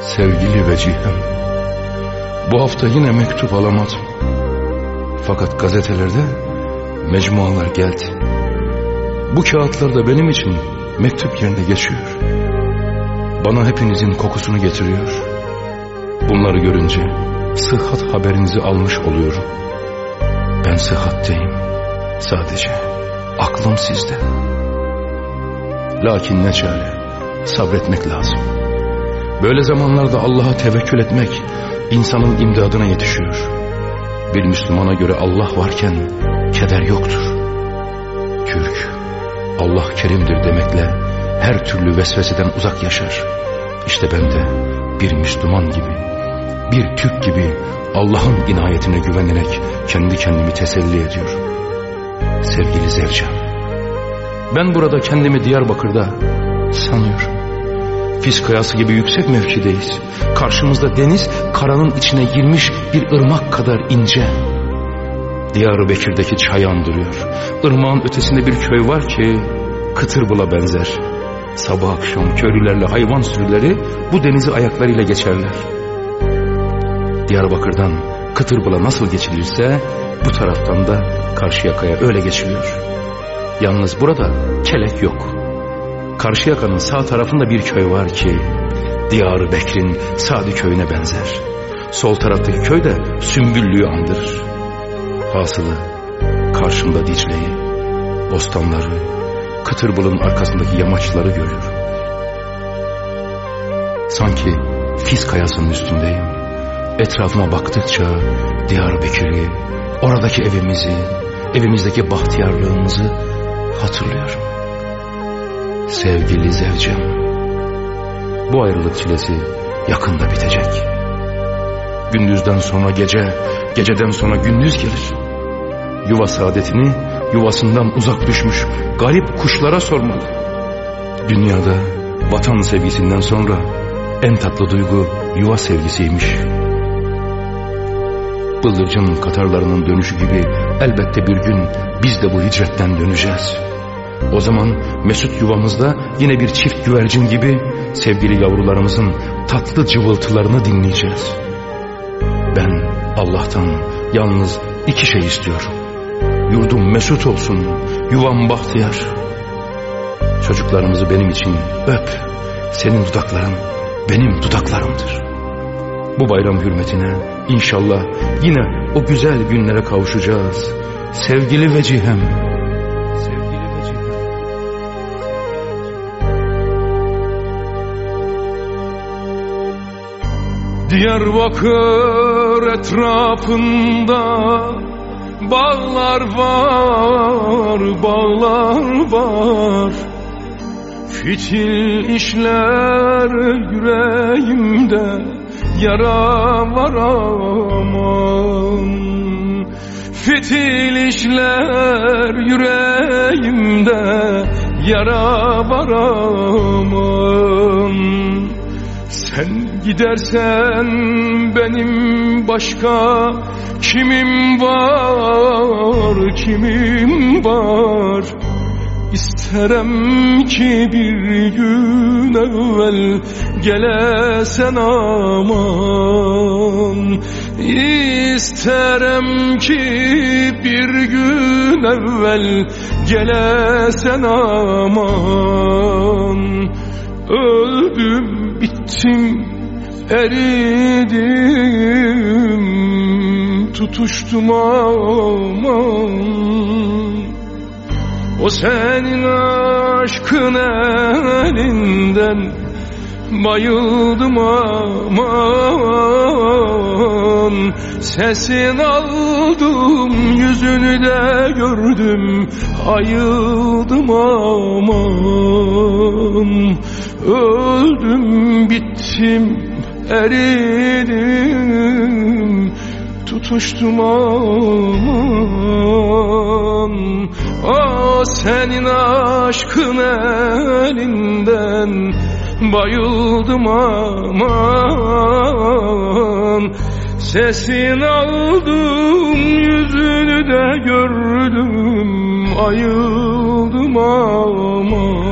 Sevgili vecihem Bu hafta yine mektup alamadım. Fakat gazetelerde mecmualar geldi. Bu kağıtlarda benim için mektup yerine geçiyor. Bana hepinizin kokusunu getiriyor. Bunları görünce sıhhat haberinizi almış oluyorum. Ben sıhhatteyim. Sadece aklım sizde. Lakin ne çare sabretmek lazım Böyle zamanlarda Allah'a tevekkül etmek insanın imdadına yetişiyor. Bir Müslümana göre Allah varken keder yoktur. Kürk, Allah kerimdir demekle her türlü vesveseden uzak yaşar. İşte ben de bir Müslüman gibi, bir Türk gibi Allah'ın inayetine güvenerek kendi kendimi teselli ediyorum. Sevgili Zevcan, ben burada kendimi Diyarbakır'da sanıyorum. Fis kayası gibi yüksek mevkideyiz. Karşımızda deniz karanın içine girmiş bir ırmak kadar ince. Diyarbakır'daki çay andırıyor. Irmağın ötesinde bir köy var ki Kıtırbıl'a benzer. Sabah akşam köylülerle hayvan sürüleri bu denizi ayaklarıyla geçerler. Diyarbakır'dan Kıtırbıl'a nasıl geçilirse bu taraftan da Karşıyaka'ya öyle geçiliyor. Yalnız burada kelek yok. Karşıyaka'nın sağ tarafında bir köy var ki Diyar Bekir'in Sadi köyüne benzer. Sol taraftaki köy de Sümbüllü'yü andırır. Hasılı karşımda Dicle'yi, bostanları, Kıtırbıl'ın arkasındaki yamaçları görüyorum. Sanki Fiz kayasının üstündeyim. Etrafıma baktıkça Diyarbakır'ı, oradaki evimizi, evimizdeki bahtiyarlığımızı hatırlıyorum. Sevgili Zevcem, bu ayrılık çilesi yakında bitecek. Gündüzden sonra gece, geceden sonra gündüz gelir. Yuva saadetini yuvasından uzak düşmüş garip kuşlara sormalı. Dünyada vatan sevgisinden sonra en tatlı duygu yuva sevgisiymiş. Bıldırcın katarlarının dönüşü gibi elbette bir gün biz de bu hicretten döneceğiz.'' O zaman mesut yuvamızda yine bir çift güvercin gibi sevgili yavrularımızın tatlı cıvıltılarını dinleyeceğiz. Ben Allah'tan yalnız iki şey istiyorum. Yurdum mesut olsun, yuvam bahtiyar. Çocuklarımızı benim için öp. Senin dudakların benim dudaklarımdır. Bu bayram hürmetine inşallah yine o güzel günlere kavuşacağız. Sevgili vecihem. Diyarbakır etrafında bağlar var, bağlar var. Fitil işler yüreğimde yara var aman. Fitil işler yüreğimde yara var aman. Sen gidersen benim başka kimim var, kimim var? İsterim ki bir gün evvel gelesen aman İsterim ki bir gün evvel gelesen aman Öldüm bittim eridim tutuştum aman O senin aşkın elinden bayıldım aman. Sesin aldım yüzünü de gördüm ayıldım aman. Öldüm bittim eridim tutuştum aman. O senin aşkın elinden bayıldım aman. Sesin aldım yüzünü de gördüm ayıldım aman